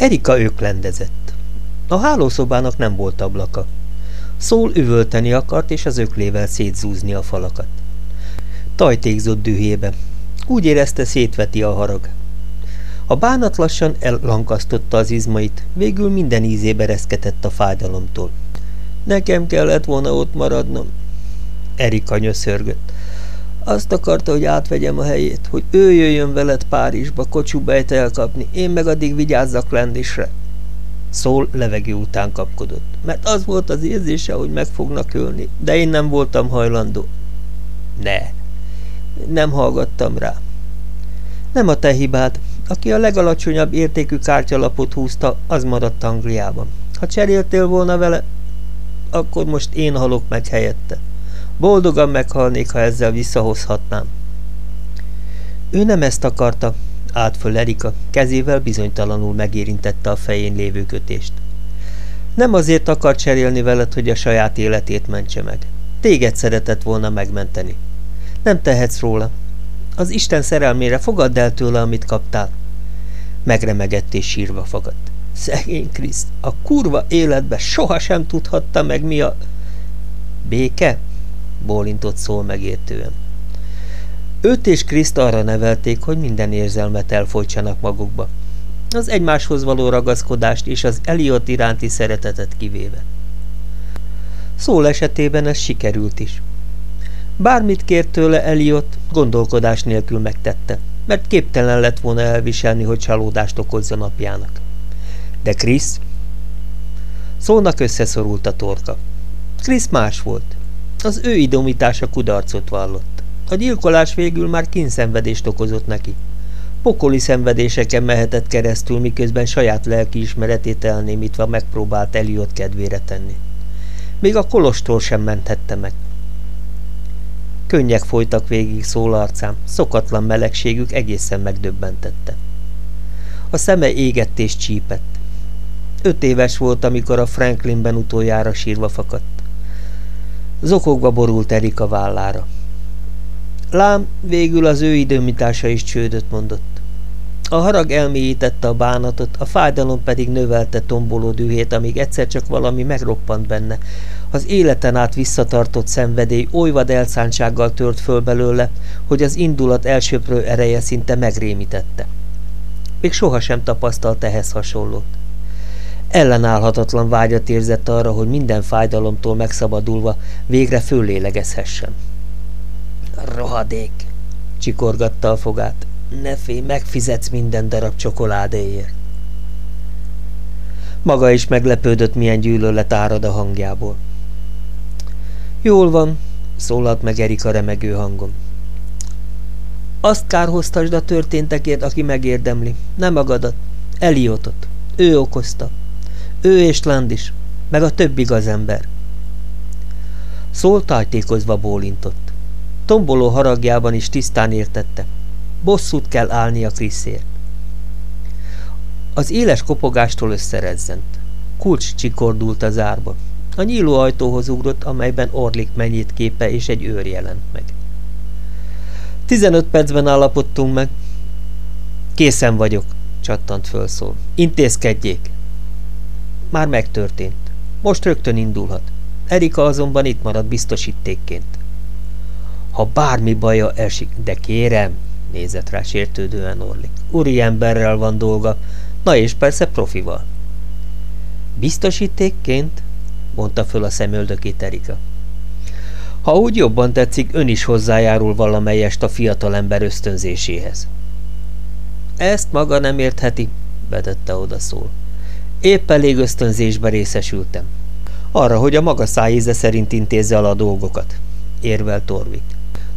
Erika öklendezett. A hálószobának nem volt ablaka. Szól üvölteni akart, és az öklével szétzúzni a falakat. Tajtékzott dühébe. Úgy érezte, szétveti a harag. A bánat lassan ellankasztotta az izmait, végül minden ízébe reszketett a fájdalomtól. Nekem kellett volna ott maradnom. Erika nyöszörgött. Azt akarta, hogy átvegyem a helyét, hogy ő jöjjön veled Párizsba kocsubejt elkapni, én meg addig vigyázzak Lendisre. Szól levegő után kapkodott, mert az volt az érzése, hogy meg fognak ölni, de én nem voltam hajlandó. Ne, nem hallgattam rá. Nem a te hibád, aki a legalacsonyabb értékű kártyalapot húzta, az maradt Angliában. Ha cseréltél volna vele, akkor most én halok meg helyette. Boldogan meghalnék, ha ezzel visszahozhatnám. Ő nem ezt akarta, állt föl Erika, kezével bizonytalanul megérintette a fején lévő kötést. Nem azért akar cserélni veled, hogy a saját életét mentse meg. Téged szeretett volna megmenteni. Nem tehetsz róla. Az Isten szerelmére fogadd el tőle, amit kaptál. Megremegett és sírva fagadt. Szegény Kriszt, a kurva életbe sohasem tudhatta meg mi a... Béke? Bólintott szól megértően. Őt és Kriszt arra nevelték, hogy minden érzelmet elfolytsanak magukba. Az egymáshoz való ragaszkodást és az Eliott iránti szeretetet kivéve. Szól esetében ez sikerült is. Bármit kért tőle Eliott, gondolkodás nélkül megtette, mert képtelen lett volna elviselni, hogy csalódást okozzon napjának. De Krisz? Szónak összeszorult a torka. Krisz más volt. Az ő idomítása kudarcot vallott. A gyilkolás végül már kínszenvedést okozott neki. Pokoli szenvedéseken mehetett keresztül, miközben saját lelkiismeretét elnémítva megpróbált Eliott kedvére tenni. Még a kolostól sem menthette meg. Könnyek folytak végig szólarcám, szokatlan melegségük egészen megdöbbentette. A szeme égett és csípett. Öt éves volt, amikor a Franklinben utoljára sírva fakadt. Zokogva borult Erika vállára. Lám, végül az ő időmítása is csődöt mondott. A harag elmélyítette a bánatot, a fájdalom pedig növelte tomboló dühét, amíg egyszer csak valami megroppant benne. Az életen át visszatartott szenvedély olyvad elszántsággal tört föl belőle, hogy az indulat elsőprő ereje szinte megrémítette. Még sohasem tapasztalt ehhez hasonlót. Ellenállhatatlan vágyat érzett arra, hogy minden fájdalomtól megszabadulva végre föllélegezhessen. Rohadék! csikorgatta a fogát. Ne félj, megfizetsz minden darab csokoládéért. Maga is meglepődött, milyen gyűlölet árad a hangjából. Jól van, szólalt meg Erika remegő hangon. Azt kárhoztasd a történtekért, aki megérdemli. Nem magadat. Eliotot. Ő okozta. Ő és Landis, meg a többi gazember. Szól tajtékozva bólintott. Tomboló haragjában is tisztán értette. Bosszút kell állni a Kriszért. Az éles kopogástól összerezzent. Kulcs csikordult a zárba. A nyíló ajtóhoz ugrott, amelyben Orlik mennyit képe és egy őr jelent meg. Tizenöt percben állapodtunk meg. Készen vagyok, csattant fölszól. Intézkedjék! Már megtörtént. Most rögtön indulhat. Erika azonban itt marad biztosítékként. Ha bármi baja esik, de kérem, nézett rá sértődően Orlik. Uri emberrel van dolga, na és persze profival. Biztosítékként? mondta föl a szemöldökét Erika. Ha úgy jobban tetszik, ön is hozzájárul valamelyest a fiatalember ösztönzéséhez. Ezt maga nem értheti, vetette oda szól. Épp elég ösztönzésbe részesültem. Arra, hogy a maga szájíze szerint intézze el a dolgokat, érvel Torvik.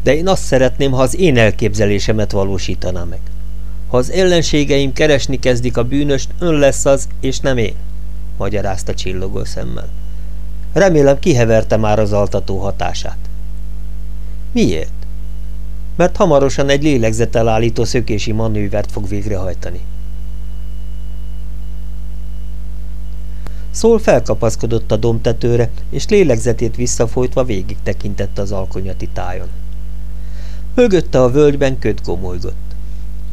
De én azt szeretném, ha az én elképzelésemet valósítaná meg. Ha az ellenségeim keresni kezdik a bűnöst, ön lesz az, és nem én, magyarázta csillogó szemmel. Remélem kiheverte már az altató hatását. Miért? Mert hamarosan egy lélegzetelállító szökési manővert fog végrehajtani. Szól felkapaszkodott a domtetőre, és lélegzetét visszafolytva végig tekintett az alkonyati tájon. Mögötte a völgyben köt gomolygott.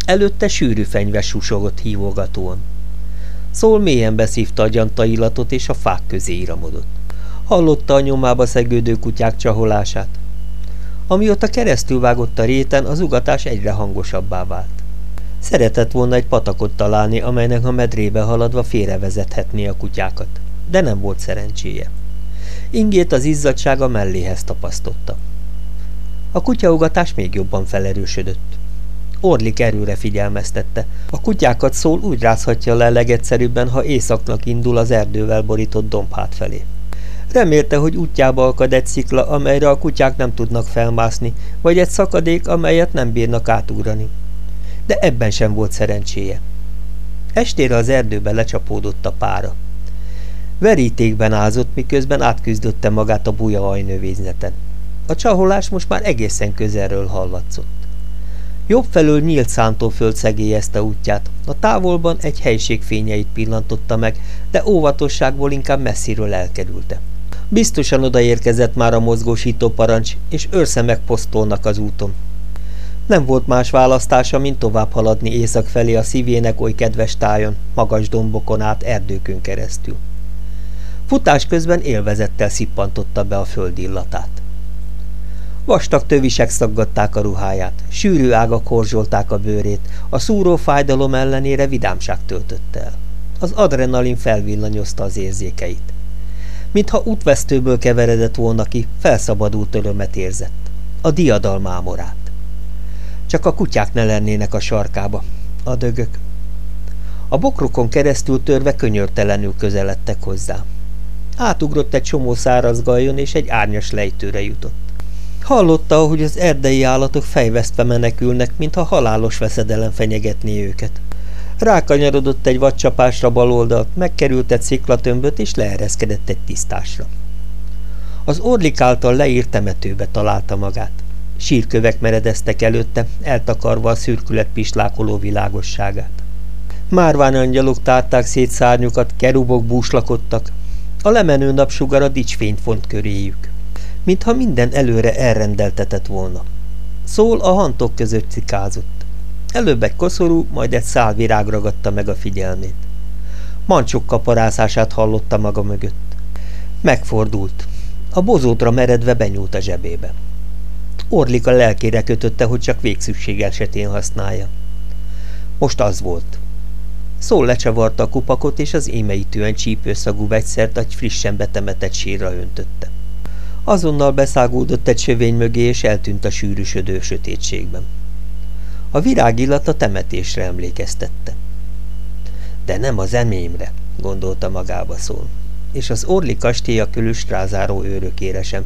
Előtte sűrű fenyves susogott hívogatóan. Szól mélyen beszívta a gyanta illatot, és a fák közé iramodott. Hallotta a nyomába szegődő kutyák csaholását. Amióta keresztül vágott a réten, az ugatás egyre hangosabbá vált. Szeretett volna egy patakot találni, amelynek a medrébe haladva félrevezethetné a kutyákat, de nem volt szerencséje. Ingét az izzadsága melléhez tapasztotta. A kutyaugatás még jobban felerősödött. Orlik erőre figyelmeztette. A kutyákat szól úgy rázhatja le legegyszerűbben, ha éjszaknak indul az erdővel borított dombhát felé. Remélte, hogy útjába akad egy szikla, amelyre a kutyák nem tudnak felmászni, vagy egy szakadék, amelyet nem bírnak átugrani. De ebben sem volt szerencséje. Estére az erdőbe lecsapódott a pára. Verítékben ázott, miközben átküzdötte magát a buja ajnövézneten. A csaholás most már egészen közelről hallatszott. Jobb felől nyílt szántóföld szegélyezte útját, a távolban egy helység fényeit pillantotta meg, de óvatosságból inkább messziről elkerülte. Biztosan odaérkezett már a mozgósító parancs, és őrszemek posztolnak az úton. Nem volt más választása, mint tovább haladni észak felé a szívének oly kedves tájon, magas dombokon át erdőkön keresztül. Futás közben élvezettel szippantotta be a föld illatát. Vastag tövisek szaggatták a ruháját, sűrű ágak horzsolták a bőrét, a szúró fájdalom ellenére vidámság töltötte el. Az adrenalin felvillanyozta az érzékeit. Mintha útvesztőből keveredett volna ki, felszabadult örömet érzett. A diadalmámorát. Csak a kutyák ne lennének a sarkába. A dögök. A bokrokon keresztül törve könyörtelenül közeledtek hozzá. Átugrott egy csomó száraz gajon, és egy árnyas lejtőre jutott. Hallotta, hogy az erdei állatok fejvesztve menekülnek, mintha halálos veszedelem fenyegetné őket. Rákanyarodott egy vadcsapásra baloldalt, megkerült egy sziklatömböt, és leereszkedett egy tisztásra. Az orlik által leírt temetőbe találta magát. Sírkövek meredeztek előtte, eltakarva a szürkület pislákoló világosságát. Márván angyalok tárták szét szárnyukat, kerubok búslakodtak. A lemenő napsugara dicsfényt font köréjük mintha minden előre elrendeltetett volna. Szól a hantok között cikázott. Előbb egy koszorú, majd egy szál virág ragadta meg a figyelmét. Mancsok kaparászását hallotta maga mögött. Megfordult. A bozótra meredve benyúlt a zsebébe. Orlika lelkére kötötte, hogy csak végszükség esetén használja. Most az volt. Szól lecsavarta a kupakot, és az émeítően csípőszagú vegyszert egy frissen betemetett sírra öntötte. Azonnal beszágódott egy sövény mögé, és eltűnt a sűrűsödő sötétségben. A virágillat a temetésre emlékeztette. De nem az emémre, gondolta magába szól, és az Orli kastélya körül strázáró őrökére sem,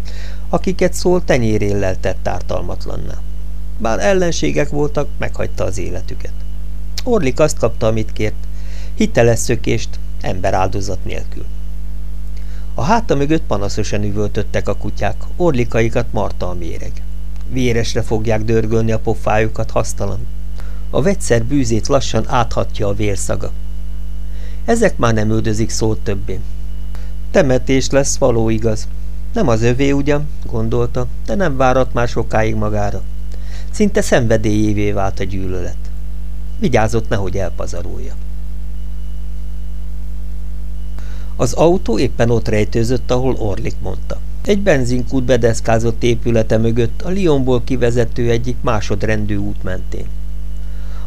akiket szól tenyéréllel tett ártalmatlanná. Bár ellenségek voltak, meghagyta az életüket. Orlik azt kapta, amit kért, hiteles szökést, emberáldozat nélkül. A háta mögött panaszosan üvöltöttek a kutyák, orlikaikat marta a méreg. Véresre fogják dörgölni a pofájukat hasztalan. A vegyszer bűzét lassan áthatja a vérszaga. Ezek már nem üldözik szót többé. Temetés lesz, való igaz. Nem az övé ugyan, gondolta, de nem várat már sokáig magára. Szinte szenvedélyévé vált a gyűlölet. Vigyázott, nehogy elpazarolja. Az autó éppen ott rejtőzött, ahol Orlik mondta. Egy benzinkút bedeszkázott épülete mögött a Lyonból kivezető egyik másodrendű út mentén.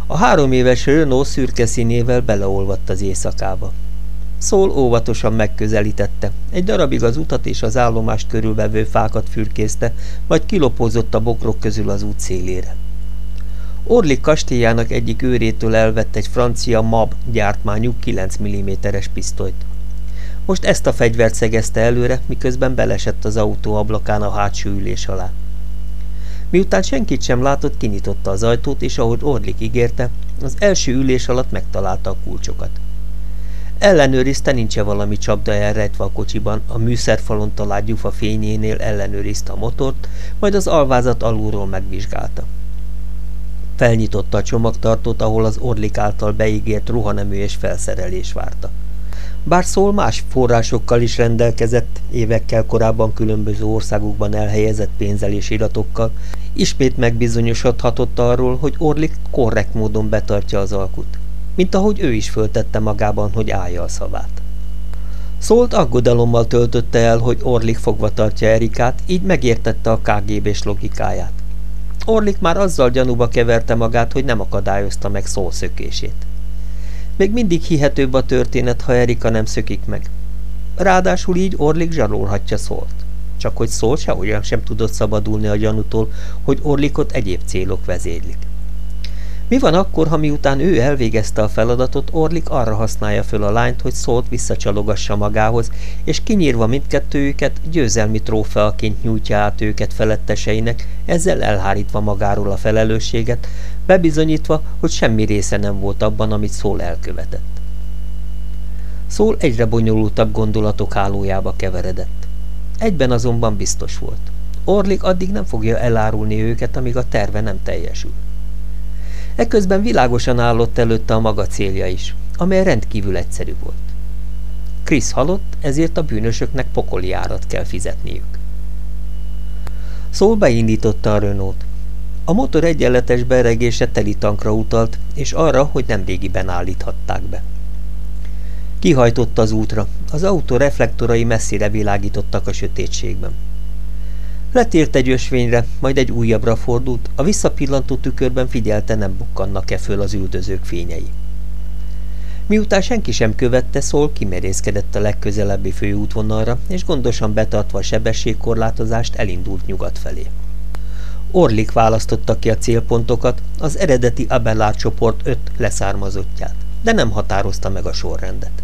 A három éves Renault szürke színével beleolvadt az éjszakába. Szól óvatosan megközelítette, egy darabig az utat és az állomást körülvevő fákat fürkészte, majd kilopózott a bokrok közül az út szélére. Orlik kastélyának egyik őrétől elvett egy francia MAB gyártmányú 9 mm-es pisztolyt. Most ezt a fegyvert szegezte előre, miközben belesett az autó ablakán a hátsó ülés alá. Miután senkit sem látott, kinyitotta az ajtót, és ahogy Orlik ígérte, az első ülés alatt megtalálta a kulcsokat. Ellenőrizte, nincs-e valami csapda elrejtve a kocsiban, a műszerfalon talált gyufa fényénél ellenőrizte a motort, majd az alvázat alulról megvizsgálta. Felnyitotta a csomagtartót, ahol az Orlik által beígért ruhanemű és felszerelés várta. Bár szól más forrásokkal is rendelkezett, évekkel korábban különböző országokban elhelyezett pénzzel és iratokkal, ismét megbizonyosodhatott arról, hogy Orlik korrekt módon betartja az alkut. Mint ahogy ő is föltette magában, hogy állja a szavát. Szólt aggodalommal töltötte el, hogy Orlik fogva tartja Erikát, így megértette a KGB-s logikáját. Orlik már azzal gyanúba keverte magát, hogy nem akadályozta meg szól szökését. Még mindig hihetőbb a történet, ha Erika nem szökik meg. Ráadásul így Orlik zsarolhatja szólt. Csak hogy szól sehogyan sem tudott szabadulni a gyanútól, hogy Orlikot egyéb célok vezérlik. Mi van akkor, ha miután ő elvégezte a feladatot, Orlik arra használja föl a lányt, hogy szólt visszacsalogassa magához, és kinyírva mindkettőjüket győzelmi trófeaként nyújtja át őket feletteseinek, ezzel elhárítva magáról a felelősséget, bebizonyítva, hogy semmi része nem volt abban, amit Szól elkövetett. Szól egyre bonyolultabb gondolatok hálójába keveredett. Egyben azonban biztos volt. Orlik addig nem fogja elárulni őket, amíg a terve nem teljesül. Eközben világosan állott előtte a maga célja is, amely rendkívül egyszerű volt. Krisz halott, ezért a bűnösöknek pokoli árat kell fizetniük. Szól beindította a Renault. A motor egyenletes beregése teli tankra utalt, és arra, hogy nem régiben állíthatták be. Kihajtott az útra, az autó reflektorai messzire világítottak a sötétségben. Letért egy ösvényre, majd egy újabbra fordult, a visszapillantó tükörben figyelte, nem bukkannak-e föl az üldözők fényei. Miután senki sem követte, szól kimerészkedett a legközelebbi főútvonalra, és gondosan betartva a sebességkorlátozást elindult nyugat felé. Orlik választotta ki a célpontokat, az eredeti Abelard csoport öt leszármazottját, de nem határozta meg a sorrendet.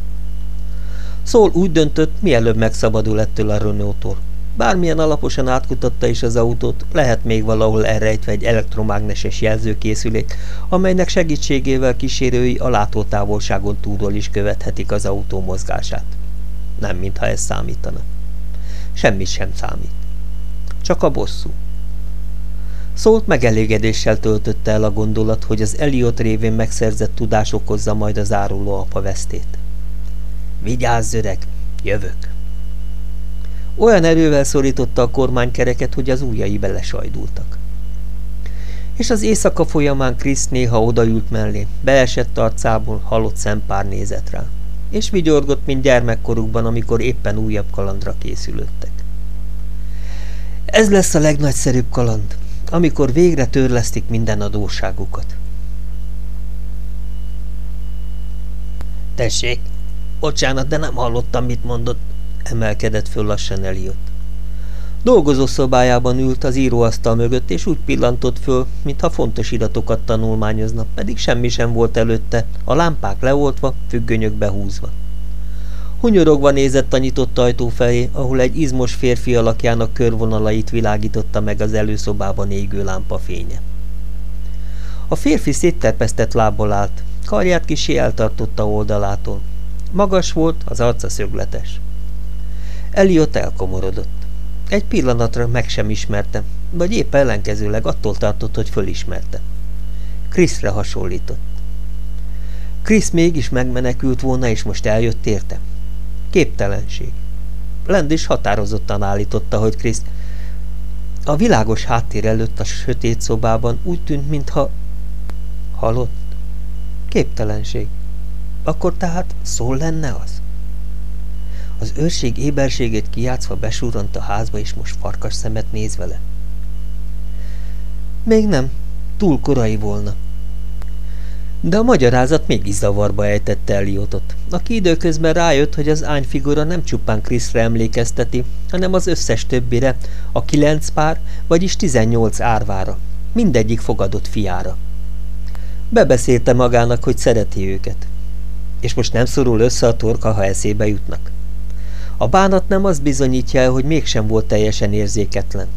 Szól úgy döntött, mielőbb megszabadul ettől a Renault-tól, Bármilyen alaposan átkutatta is az autót, lehet még valahol elrejtve egy elektromágneses jelzőkészülék, amelynek segítségével kísérői a látótávolságon túlról is követhetik az autó mozgását. Nem mintha ez számítana. Semmi sem számít. Csak a bosszú. Szólt megelégedéssel töltötte el a gondolat, hogy az Eliot révén megszerzett tudás okozza majd az áruló apa vesztét. Vigyázz, öreg, jövök! Olyan erővel szorította a kormánykereket, hogy az ujjai belesajdultak. És az éjszaka folyamán Krisz néha odaült mellé, beesett arcából, halott szempár nézett rá, és vigyorgott, mint gyermekkorukban, amikor éppen újabb kalandra készülöttek. Ez lesz a legnagyszerűbb kaland, amikor végre törlesztik minden adóságukat. Tessék, bocsánat, de nem hallottam, mit mondott, emelkedett föl lassan Eliott. Dolgozó szobájában ült az íróasztal mögött, és úgy pillantott föl, mintha fontos iratokat tanulmányozna, pedig semmi sem volt előtte, a lámpák leoltva, függönyök behúzva. Hunyorogva nézett a nyitott ajtó felé, ahol egy izmos férfi alakjának körvonalait világította meg az előszobában égő lámpa fénye. A férfi szétterpesztett lábbal állt, karját kisé eltartotta oldalától. Magas volt, az arca szögletes. Eliott elkomorodott. Egy pillanatra meg sem ismerte, vagy épp ellenkezőleg attól tartott, hogy fölismerte. Kriszre hasonlított. Krisz mégis megmenekült volna, és most eljött érte. Képtelenség. Lend is határozottan állította, hogy Krisz a világos háttér előtt a sötét szobában úgy tűnt, mintha halott. Képtelenség. Akkor tehát szól lenne az? Az őrség éberségét kiátszva besúrant a házba, és most farkas szemet néz vele. Még nem. Túl korai volna. De a magyarázat mégis zavarba ejtette Eliotot, aki időközben rájött, hogy az ányfigura nem csupán Kriszre emlékezteti, hanem az összes többire, a kilenc pár, vagyis tizennyolc árvára, mindegyik fogadott fiára. Bebeszélte magának, hogy szereti őket. És most nem szorul össze a torka, ha eszébe jutnak. A bánat nem az bizonyítja el, hogy mégsem volt teljesen érzéketlen.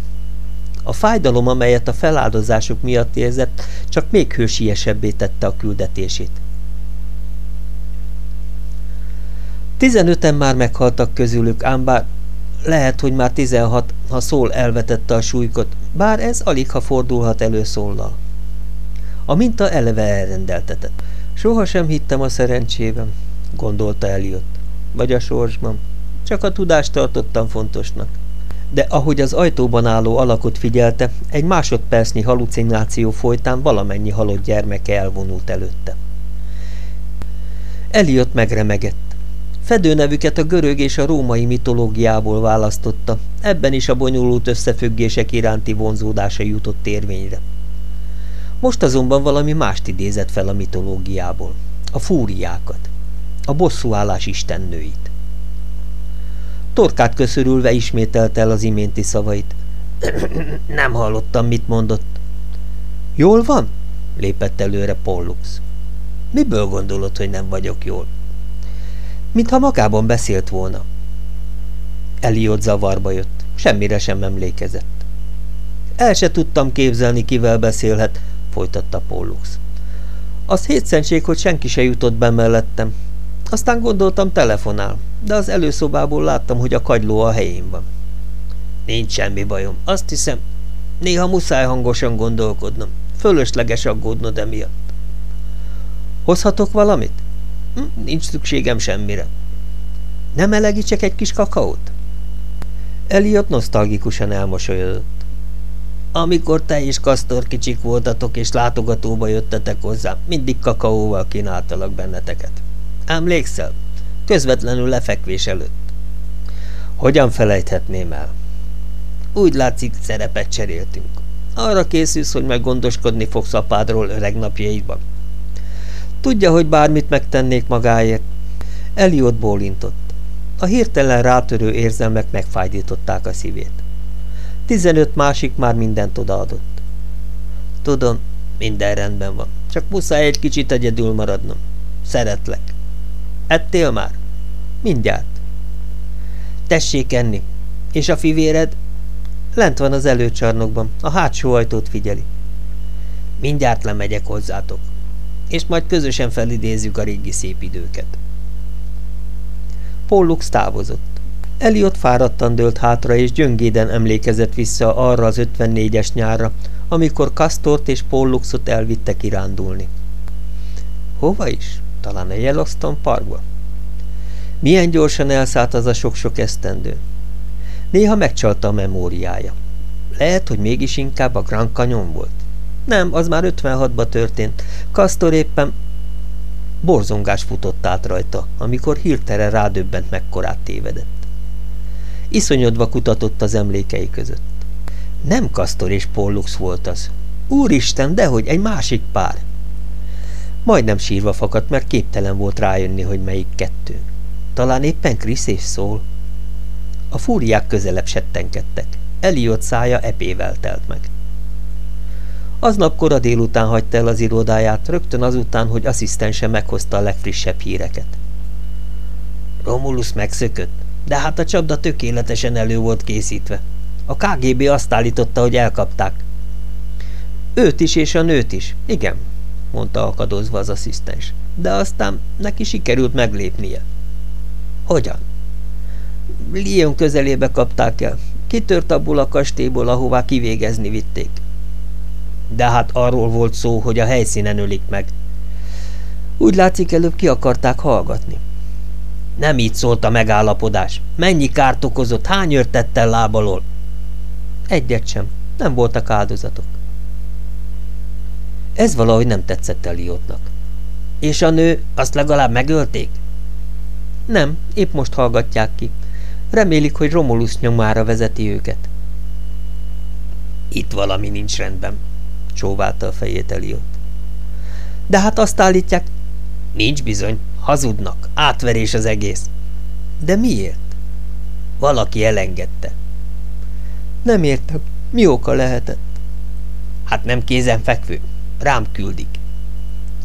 A fájdalom, amelyet a feláldozások miatt érzett, csak még hősiesebbé tette a küldetését. Tizenöten már meghaltak közülük, ám bár lehet, hogy már tizenhat, ha szól elvetette a súlykot, bár ez alig ha fordulhat elő szóllal. A minta eleve elrendeltetett. Soha sem hittem a szerencsében, gondolta Eliott. Vagy a sorsban. Csak a tudást tartottam fontosnak. De ahogy az ajtóban álló alakot figyelte, egy másodpercnyi halucináció folytán valamennyi halott gyermeke elvonult előtte. Eliott megremegett. Fedőnevüket a görög és a római mitológiából választotta, ebben is a bonyolult összefüggések iránti vonzódása jutott érvényre. Most azonban valami mást idézett fel a mitológiából, a fúriákat, a bosszúállás istennőit. Torkát köszörülve ismételte el az iménti szavait. Nem hallottam, mit mondott. Jól van? lépett előre Pollux. Miből gondolod, hogy nem vagyok jól? Mintha magában beszélt volna. Eliott zavarba jött, semmire sem emlékezett. El se tudtam képzelni, kivel beszélhet, folytatta Pollux. Az hétszentség, hogy senki se jutott be mellettem. Aztán gondoltam telefonál, de az előszobából láttam, hogy a kagyló a helyén van. Nincs semmi bajom, azt hiszem, néha muszáj hangosan gondolkodnom. Fölösleges aggódnod emiatt. Hozhatok valamit? Hm, nincs szükségem semmire. Nem elegítsek egy kis kakaót? Eliott nosztalgikusan elmosolyodott. Amikor te és Kasztor kicsik voltatok és látogatóba jöttetek hozzá, mindig kakaóval kínáltalak benneteket. Emlékszel? Közvetlenül lefekvés előtt. Hogyan felejthetném el? Úgy látszik, szerepet cseréltünk. Arra készülsz, hogy meggondoskodni fogsz apádról öreg napjaidban. Tudja, hogy bármit megtennék magáért. Eliott bólintott. A hirtelen rátörő érzelmek megfájdították a szívét. Tizenöt másik már mindent odaadott. Tudom, minden rendben van, csak muszáj egy kicsit egyedül maradnom. Szeretlek. Ettél már? Mindjárt. Tessék enni. És a fivéred? Lent van az előcsarnokban, a hátsó ajtót figyeli. Mindjárt lemegyek hozzátok, és majd közösen felidézzük a régi szép időket. Pollux távozott. Eliott fáradtan dőlt hátra, és gyöngéden emlékezett vissza arra az 54-es nyárra, amikor Kastort és Polluxot elvitte kirándulni. Hova is? Talán a Yellowstone parkba? Milyen gyorsan elszállt az a sok-sok esztendő. Néha megcsalta a memóriája. Lehet, hogy mégis inkább a Grand Canyon volt. Nem, az már 56-ba történt. Kastor éppen borzongás futott át rajta, amikor hirtelen rádöbbent mekkorát tévedett. Iszonyodva kutatott az emlékei között. Nem Kastor és Pollux volt az. Úristen, dehogy egy másik pár. Majdnem sírva fakadt, mert képtelen volt rájönni, hogy melyik kettő. Talán éppen Krisz és szól. A fúriák közelebb settenkedtek. Eliott szája epével telt meg. Aznap kora délután hagyta el az irodáját, rögtön azután, hogy asszisztense meghozta a legfrissebb híreket. Romulus megszökött, de hát a csapda tökéletesen elő volt készítve. A KGB azt állította, hogy elkapták. Őt is és a nőt is, igen, mondta akadozva az asszisztens. De aztán neki sikerült meglépnie. Hogyan? Lyon közelébe kapták el. Kitört abból a kastélyból, ahová kivégezni vitték. De hát arról volt szó, hogy a helyszínen ölik meg. Úgy látszik, előbb ki akarták hallgatni. Nem így szólt a megállapodás. Mennyi kárt okozott, hány őrt tett el lábalól? Egyet sem. Nem voltak áldozatok. Ez valahogy nem tetszett Eliotnak. És a nő, azt legalább megölték? Nem, épp most hallgatják ki. Remélik, hogy Romulus nyomára vezeti őket. Itt valami nincs rendben, csóválta a fejét Eliot. De hát azt állítják, nincs bizony, hazudnak, átverés az egész. De miért? Valaki elengedte. Nem értem, mi oka lehetett? Hát nem kézenfekvő, rám küldik.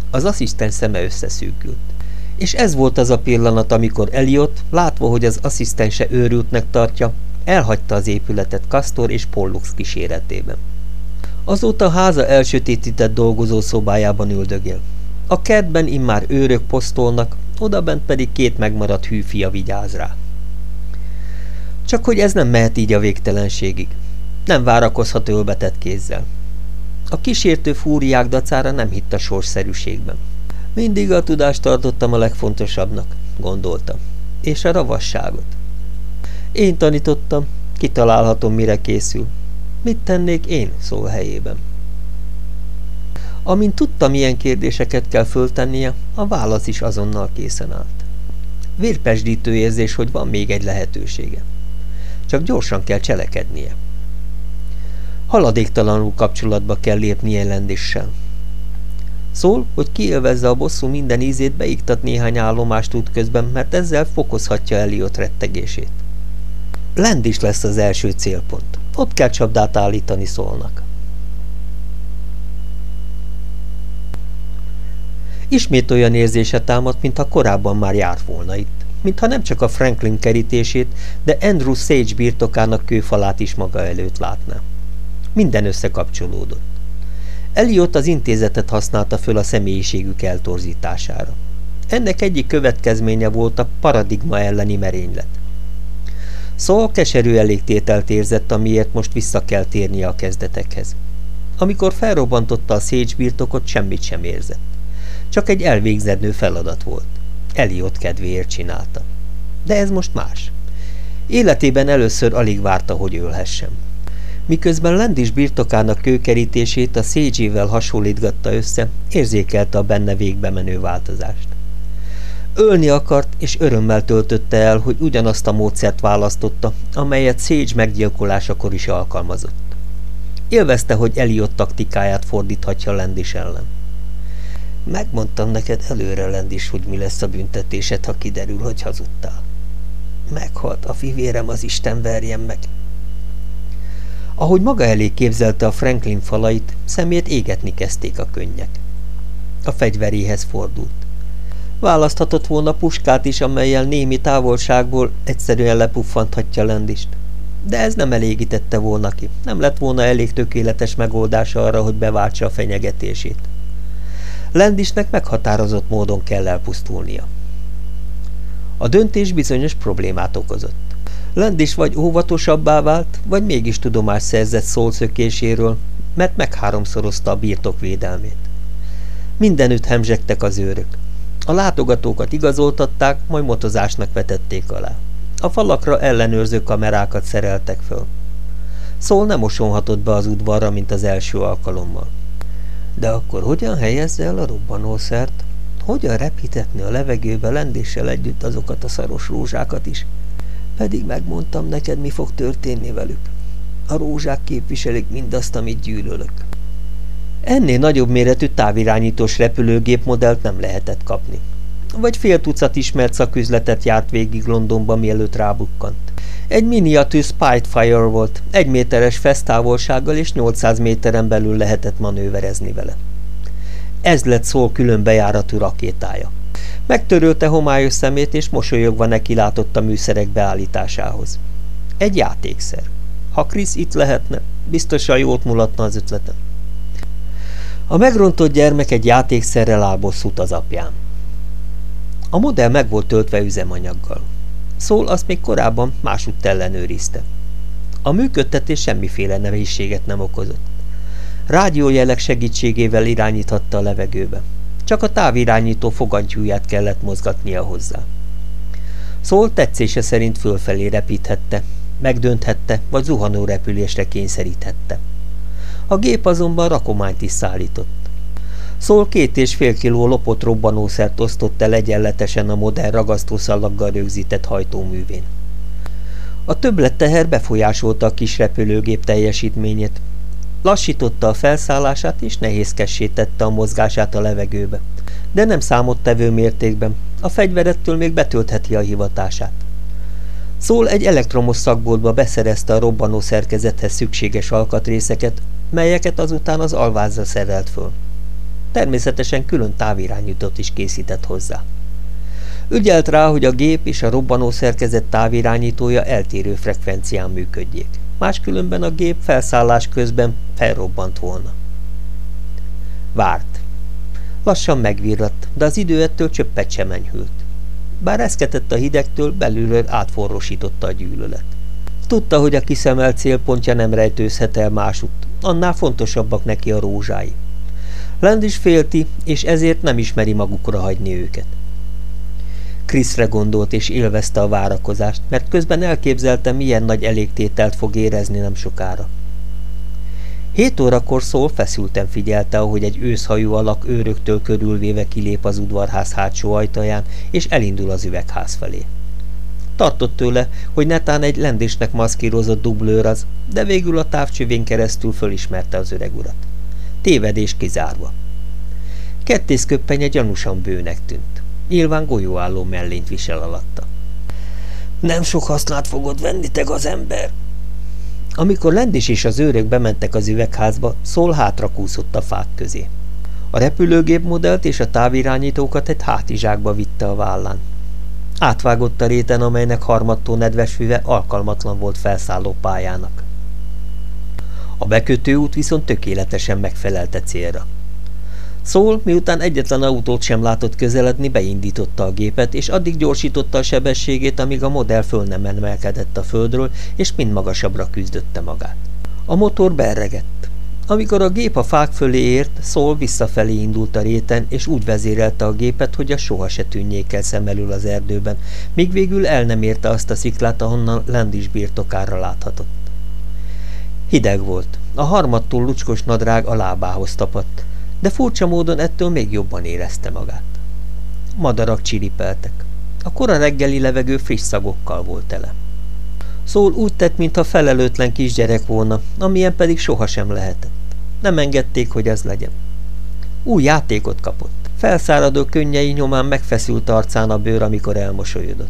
Az asszisztens szeme összeszűkült. És ez volt az a pillanat, amikor Eliot, látva, hogy az asszisztense őrültnek tartja, elhagyta az épületet Kastor és Pollux kíséretében. Azóta háza elsötétített dolgozó szobájában üldögél. A kertben immár őrök posztolnak, odabent pedig két megmaradt hűfia vigyáz rá. Csak hogy ez nem mehet így a végtelenségig. Nem várakozhat ölbetett kézzel. A kísértő fúriák dacára nem hitt a sorszerűségben. Mindig a tudást tartottam a legfontosabbnak, gondoltam. És a ravasságot. Én tanítottam, kitalálhatom, mire készül. Mit tennék én szól helyében? Amint tudta, milyen kérdéseket kell föltennie, a válasz is azonnal készen állt. Vérpesdítő érzés, hogy van még egy lehetősége. Csak gyorsan kell cselekednie. Haladéktalanul kapcsolatba kell lépnie lendissel. Szól, hogy kiélvezze a bosszú minden ízét, beiktat néhány állomást útközben, mert ezzel fokozhatja Eliot rettegését. Lendis lesz az első célpont. Ott kell csapdát állítani szólnak. Ismét olyan érzése támadt, mintha korábban már járt volna itt. Mintha nem csak a Franklin kerítését, de Andrew Sage birtokának kőfalát is maga előtt látná. Minden összekapcsolódott. Eliott az intézetet használta föl a személyiségük eltorzítására. Ennek egyik következménye volt a paradigma elleni merénylet. Szóval keserű elégtételt érzett, amiért most vissza kell térnie a kezdetekhez. Amikor felrobbantotta a Sage birtokot, semmit sem érzett. Csak egy elvégzednő feladat volt. Eliott kedvéért csinálta. De ez most más. Életében először alig várta, hogy ölhessen. Miközben Lendis birtokának kőkerítését a Szégyével hasonlítgatta össze, érzékelte a benne végbe menő változást. Ölni akart, és örömmel töltötte el, hogy ugyanazt a módszert választotta, amelyet Sage meggyilkolásakor is alkalmazott. Élvezte, hogy Eliott taktikáját fordíthatja Lendis ellen. Megmondtam neked előre, Lendis, hogy mi lesz a büntetésed, ha kiderül, hogy hazudtál. Meghalt a fivérem, az Isten verjen meg. Ahogy maga elé képzelte a Franklin falait, szemét égetni kezdték a könnyek. A fegyveréhez fordult. Választhatott volna puskát is, amelyel némi távolságból egyszerűen lepuffanthatja Lendist. De ez nem elégítette volna ki, nem lett volna elég tökéletes megoldása arra, hogy beváltsa a fenyegetését. Lendisnek meghatározott módon kell elpusztulnia. A döntés bizonyos problémát okozott. Lendis vagy óvatosabbá vált, vagy mégis tudomást szerzett szólszökéséről, mert megháromszorozta a birtok védelmét. Mindenütt hemzsegtek az őrök. A látogatókat igazoltatták, majd motozásnak vetették alá. A falakra ellenőrző kamerákat szereltek föl. Szól nem osonhatott be az udvarra, mint az első alkalommal. De akkor hogyan helyezze el a robbanószert? Hogyan repítetni a levegőbe lendéssel együtt azokat a szaros rózsákat is? Pedig megmondtam neked, mi fog történni velük. A rózsák képviselik mindazt, amit gyűlölök. Ennél nagyobb méretű távirányítós repülőgép modellt nem lehetett kapni. Vagy fél tucat ismert szaküzletet járt végig Londonban, mielőtt rábukkant. Egy miniatűr Spitfire volt, egy méteres fesztávolsággal és 800 méteren belül lehetett manőverezni vele. Ez lett szól külön bejáratú rakétája. Megtörölte homályos szemét, és mosolyogva neki látott a műszerek beállításához. Egy játékszer. Ha Krisz itt lehetne, biztosan jót mulatna az ötletem. A megrontott gyermek egy játékszerrel áll bosszút az apján. A modell meg volt töltve üzemanyaggal. Szól azt még korábban másutt ellenőrizte. A működtetés semmiféle nehézséget nem okozott. Rádiójelek segítségével irányíthatta a levegőbe. Csak a távirányító fogantyúját kellett mozgatnia hozzá. Szól tetszése szerint fölfelé repíthette, megdönthette, vagy zuhanó repülésre kényszeríthette. A gép azonban rakományt is szállított. Szól két és fél kiló lopott robbanószert osztott el egyenletesen a modern ragasztószalaggal rögzített hajtóművén. A többletteher befolyásolta a kis repülőgép teljesítményét, Lassította a felszállását és nehézkessé tette a mozgását a levegőbe. De nem számottevő mértékben, a fegyverettől még betöltheti a hivatását. Szól egy elektromos szakboltba beszerezte a robbanó szerkezethez szükséges alkatrészeket, melyeket azután az alvázra szerelt föl. Természetesen külön távirányítót is készített hozzá. Ügyelt rá, hogy a gép és a robbanó szerkezet távirányítója eltérő frekvencián működjék máskülönben a gép felszállás közben felrobbant volna. Várt. Lassan megvirratt, de az idő ettől csöppet sem enyhült. Bár eszketett a hidegtől, belülről átforrósította a gyűlölet. Tudta, hogy a kiszemelt célpontja nem rejtőzhet el másutt, annál fontosabbak neki a rózsái. Lend is félti, és ezért nem ismeri magukra hagyni őket. Kriszre gondolt és élvezte a várakozást, mert közben elképzelte, milyen nagy elégtételt fog érezni nem sokára. Hét órakor szól feszülten figyelte, ahogy egy őszhajú alak őröktől körülvéve kilép az udvarház hátsó ajtaján, és elindul az üvegház felé. Tartott tőle, hogy netán egy lendésnek maszkírozott dublőr az, de végül a távcsövén keresztül fölismerte az öreg urat. Tévedés kizárva. Kettészköppenye gyanúsan bőnek tűnt. Nyilván golyóálló mellényt visel alatta. Nem sok hasznát fogod venni, te az ember, amikor Lendis és az őrök bementek az üvegházba, Szól hátra kúszott a fák közé. A repülőgép modellt és a távirányítókat egy hátizsákba vitte a vállán. Átvágott a réten, amelynek harmattó nedves füve alkalmatlan volt felszálló pályának. A bekötőút viszont tökéletesen megfelelte célra. Szól, miután egyetlen autót sem látott közeledni, beindította a gépet, és addig gyorsította a sebességét, amíg a modell föl nem emelkedett a földről, és mind magasabbra küzdötte magát. A motor berregett. Amikor a gép a fák fölé ért, Szól visszafelé indult a réten, és úgy vezérelte a gépet, hogy a soha se tűnjék el szem elől az erdőben, míg végül el nem érte azt a sziklát, ahonnan Landis birtokára láthatott. Hideg volt. A harmadtól lucskos nadrág a lábához tapadt de furcsa módon ettől még jobban érezte magát. Madarak csiripeltek. A kora reggeli levegő friss szagokkal volt tele. Szól úgy tett, mintha felelőtlen kisgyerek volna, amilyen pedig sohasem lehetett. Nem engedték, hogy ez legyen. Új játékot kapott. Felszáradó könnyei nyomán megfeszült arcán a bőr, amikor elmosolyodott.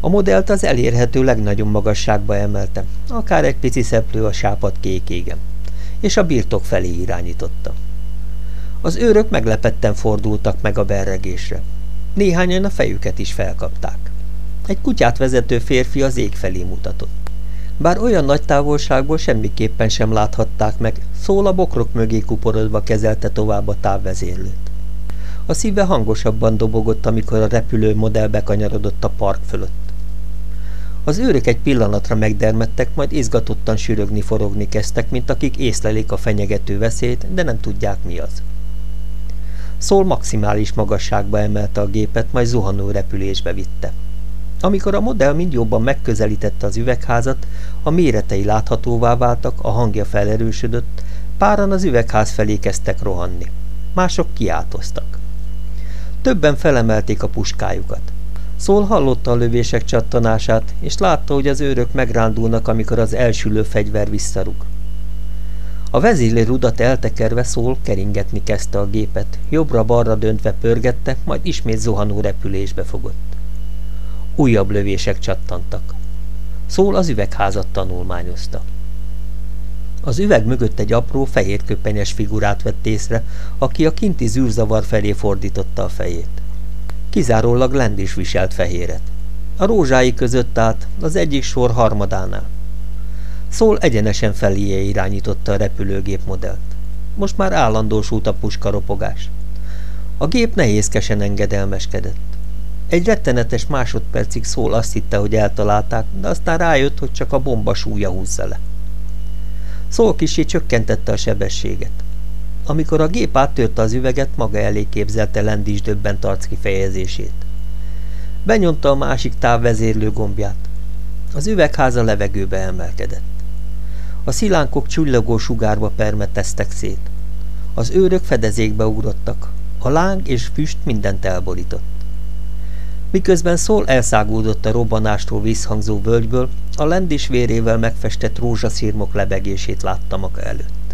A modellt az elérhető legnagyobb magasságba emelte, akár egy pici szeplő a sápat kék égen, és a birtok felé irányította. Az őrök meglepetten fordultak meg a berregésre. Néhányan a fejüket is felkapták. Egy kutyát vezető férfi az ég felé mutatott. Bár olyan nagy távolságból semmiképpen sem láthatták meg, szól a bokrok mögé kuporodva kezelte tovább a távvezérlőt. A szíve hangosabban dobogott, amikor a repülő modell bekanyarodott a park fölött. Az őrök egy pillanatra megdermedtek, majd izgatottan sürögni forogni kezdtek, mint akik észlelik a fenyegető veszélyt, de nem tudják mi az. Szól maximális magasságba emelte a gépet, majd zuhanó repülésbe vitte. Amikor a modell mind jobban megközelítette az üvegházat, a méretei láthatóvá váltak, a hangja felerősödött, páran az üvegház felé kezdtek rohanni. Mások kiáltoztak. Többen felemelték a puskájukat. Szól hallotta a lövések csattanását, és látta, hogy az őrök megrándulnak, amikor az elsülő fegyver visszarug. A vezérlő rudat eltekerve szól, keringetni kezdte a gépet, jobbra-balra döntve pörgette, majd ismét zuhanó repülésbe fogott. Újabb lövések csattantak. Szól az üvegházat tanulmányozta. Az üveg mögött egy apró, fehérköpenyes figurát vett észre, aki a kinti zűrzavar felé fordította a fejét. Kizárólag lend is viselt fehéret. A rózsái között állt, az egyik sor harmadánál. Szól egyenesen feléje irányította a repülőgép modellt. Most már állandósult a puskaropogás. A gép nehézkesen engedelmeskedett. Egy rettenetes másodpercig Szól azt hitte, hogy eltalálták, de aztán rájött, hogy csak a bomba súlya húzza le. Szól kisé csökkentette a sebességet. Amikor a gép áttörte az üveget, maga elé képzelte lendis döbbent arc kifejezését. Benyomta a másik távvezérlő gombját. Az üvegház a levegőbe emelkedett. A szilánkok csillagó sugárba permeteztek szét. Az őrök fedezékbe ugrottak. A láng és füst mindent elborított. Miközben szól elszágódott a robbanástól visszhangzó völgyből, a lendis vérével megfestett rózsaszírmok lebegését látta maga előtt.